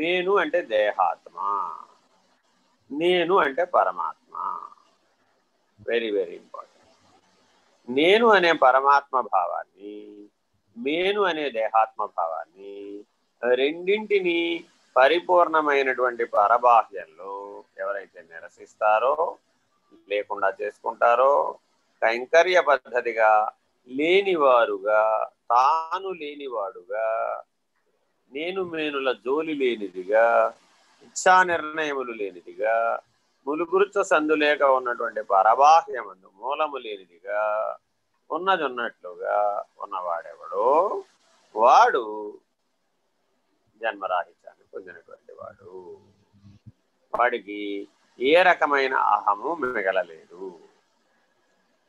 నేను అంటే దేహాత్మ. నేను అంటే పరమాత్మ. వెరీ వెరీ ఇంపార్టెంట్ నేను అనే పరమాత్మ భావాన్ని నేను అనే దేహాత్మ భావాన్ని రెండింటిని పరిపూర్ణమైనటువంటి పరబాహ్యంలో ఎవరైతే నిరసిస్తారో లేకుండా చేసుకుంటారో కైంకర్య పద్ధతిగా లేనివారుగా తాను లేనివాడుగా నేను మేనుల జోలి లేనిదిగా ఇచ్చా నిర్ణయములు లేనిదిగా ములుగురుచ సందు లేక ఉన్నటువంటి పరబాహ్యమందు మూలము లేనిదిగా ఉన్నది ఉన్నట్లుగా ఉన్నవాడెవడో వాడు జన్మరాహిత్యాన్ని పొందినటువంటి వాడు. వాడికి ఏ రకమైన అహము మిగలలేదు.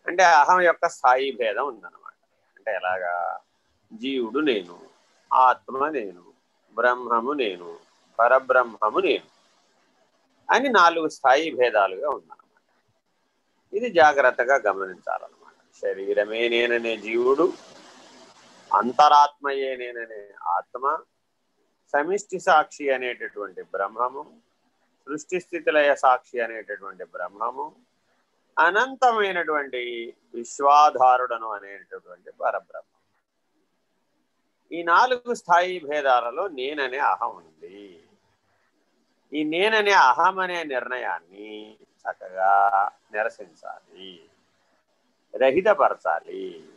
అంటే అహం యొక్క స్థాయి భేదం ఉందన్నమాట. అంటే ఎలాగా జీవుడు నేను ఆత్మ నేను బ్రహ్మము నేను పరబ్రహ్మము నేను అని నాలుగు స్థాయి భేదాలుగా ఉందన్నమాట ఇది జాగ్రత్తగా గమనించాలన్నమాట. శరీరమే నేననే జీవుడు అంతరాత్మయే నేననే ఆత్మ సమిష్టి సాక్షి అనేటటువంటి బ్రహ్మము సృష్టి స్థితిలయ సాక్షి అనేటటువంటి బ్రహ్మము అనంతమైనటువంటి విశ్వాధారుడను అనేటటువంటి పరబ్రహ్మ ఈ నాలుగు స్థాయి భేదాలలో నేననే అహం ఉంది. ఈ నేననే అహం అనే నిర్ణయాన్ని చక్కగా నిరసించాలి. రహితపరచాలి.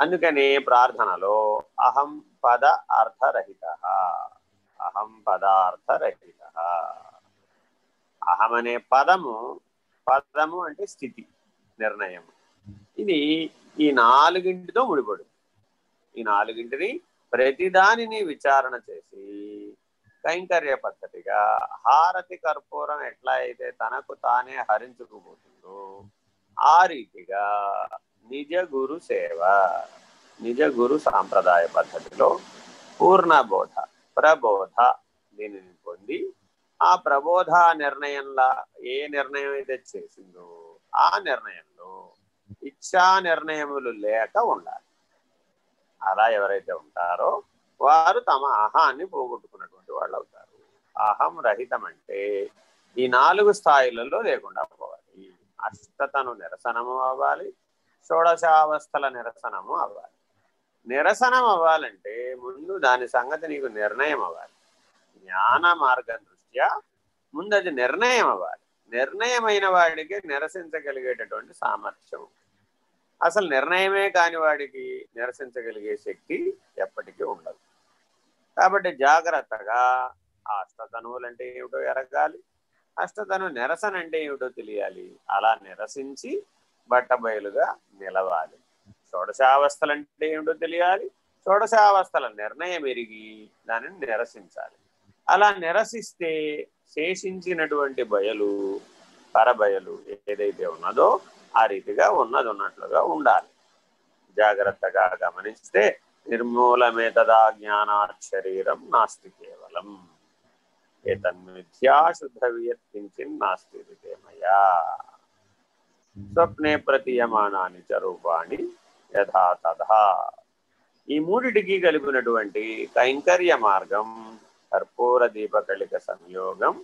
అందుకనే ప్రార్థనలో అహం పద అర్థరహిత. అహం పదార్థరహిత అహం అనే పదము పదము అంటే స్థితి నిర్ణయం ఇది ఈ నాలుగింటితో ముడిపడుతుంది. ఈ నాలుగింటిని ప్రతిదానిని విచారణ చేసి కైంకర్య పద్ధతిగా హారతి కర్పూరం ఎట్లా అయితే తనకు తానే హరించుకుపోతుందో ఆ రీతిగా నిజ గురు సేవ నిజ గురు సాంప్రదాయ పద్ధతిలో పూర్ణబోధ ప్రబోధ దీనిని పొంది ఆ ప్రబోధ నిర్ణయంలా ఏ నిర్ణయం అయితే చేసిందో ఆ నిర్ణయంలో ఇచ్చా నిర్ణయములు లేక ఉండాలి. అలా ఎవరైతే ఉంటారో వారు తమ అహాన్ని పోగొట్టుకున్నటువంటి వాళ్ళు అవుతారు. అహం రహితం అంటే ఈ నాలుగు స్థాయిలలో లేకుండా పోవాలి. అష్టతను నిరసనము అవ్వాలి షోడశావస్థల నిరసనము అవ్వాలి. నిరసనం అవ్వాలంటే ముందు దాని సంగతి నీకు నిర్ణయం అవ్వాలి. జ్ఞాన మార్గం దృష్ట్యా ముందు అది నిర్ణయం అవ్వాలి. నిర్ణయమైన వాడికి నిరసించగలిగేటటువంటి సామర్థ్యం అసలు నిర్ణయమే కాని వాడికి నిరసించగలిగే శక్తి ఎప్పటికీ ఉండదు. కాబట్టి జాగ్రత్తగా ఆ అష్టతనువులు అంటే ఏమిటో ఎరగాలి. అష్టతను నిరసన అంటే ఏమిటో తెలియాలి. అలా నిరసించి బట్టబయలుగా నిలవాలి. షోడశావస్థలు అంటే ఏమిటో తెలియాలి. షోడశావస్థల నిర్ణయం ఎరిగి దానిని నిరసించాలి. అలా నిరసిస్తే శేషించినటువంటి బయలు పరబయలు ఏదైతే ఉన్నదో ఆ రీతిగా ఉన్నది ఉన్నట్లుగా ఉండాలి. జాగ్రత్తగా గమనిస్తే నిర్మూలమే తదా జ్ఞానాత్ శరీరం నాస్తి కేవలం. ఏతన్మిథ్యా శుద్ధ వియత్కించిన్ నాస్తి మయా. స్వప్నే ప్రతీయమానాన్ని చ రూపాణి యథా తథా. ఈ మూడిటికి కలిపినటువంటి కైంకర్య మార్గం కర్పూర దీపకళిక సంయోగం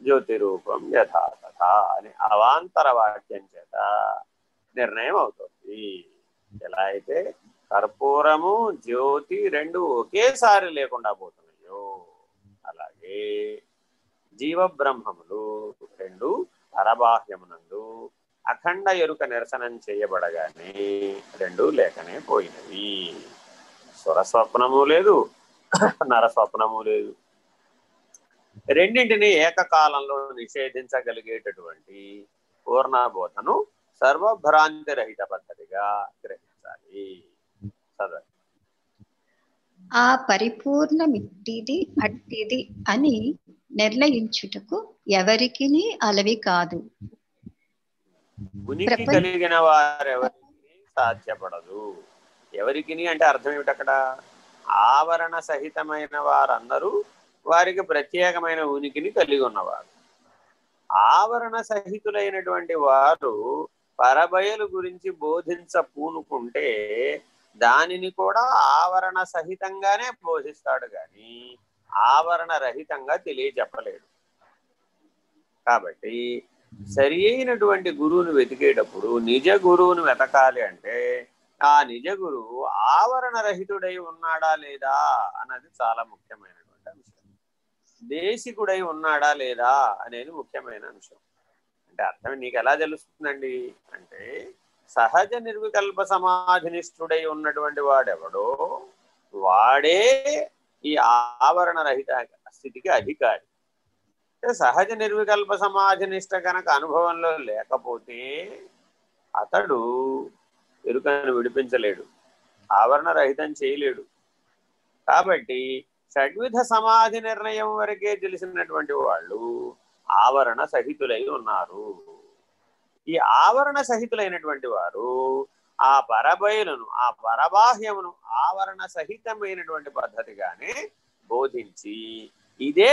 జ్యోతి రూపం యథా తథా అని అవాంతర వాక్యం చేత నిర్ణయం అవుతుంది ఎలా అయితే కర్పూరము జ్యోతి రెండు ఒకేసారి లేకుండా పోతున్నాయో అలాగే జీవబ్రహ్మములు రెండు పరబాహ్యమునందు అఖండ ఎరుక నిరసనం చేయబడగానే రెండు లేకనే పోయినవి. స్వరస్వప్నము లేదు నరస్వప్నము లేదు. రెండింటిని ఏకకాలంలో నిషేధించగలిగేటటువంటి పూర్ణబోధను సర్వభ్రాంతి రహిత పద్ధతిగా గ్రహించాలి. చదవండి. ఆ పరిపూర్ణమిట్టిది అట్టిది అని నిర్ణయించుటకు ఎవరికి అలవి కాదు. ఉనికి కలిగిన వారెవరికి సాధ్యపడదు. ఎవరికి అంటే అర్థం ఏమిటి అక్కడ ఆవరణ సహితమైన వారందరూ వారికి ప్రత్యేకమైన ఉనికిని కలిగి ఉన్నవారు ఆవరణ సహితులైనటువంటి వారు పరబయలు గురించి బోధించ పూనుకుంటే దానిని కూడా ఆవరణ సహితంగానే బోధిస్తాడు కానీ ఆవరణ రహితంగా తెలియచెప్పలేడు కాబట్టి సరి అయినటువంటి గురువును వెతికేటప్పుడు నిజ గురువును వెతకాలి అంటే ఆ నిజ గురువు ఆవరణ రహితుడై ఉన్నాడా లేదా అన్నది చాలా ముఖ్యమైన దేశికుడై ఉన్నాడా లేదా అనేది ముఖ్యమైన అంశం. అంటే అర్థం నీకు ఎలా తెలుస్తుందండి? అంటే సహజ నిర్వికల్ప సమాధినిష్ఠుడై ఉన్నటువంటి వాడెవడో వాడే ఈ ఆవరణ రహిత స్థితికి అధికారి. సహజ నిర్వికల్ప సమాధినిష్ట కనుక అనుభవంలో లేకపోతే అతడు ఎరుకను విడిపించలేడు. ఆవరణ రహితం చేయలేడు. కాబట్టి షడ్విధ సమాధి నిర్ణయం వరకే తెలిసినటువంటి వాళ్ళు ఆవరణ సహితులై ఉన్నారు. ఈ ఆవరణ సహితులైనటువంటి వారు ఆ పరబయలును ఆ పరబాహ్యమును ఆవరణ సహితమైనటువంటి పద్ధతిగానే బోధించి ఇదే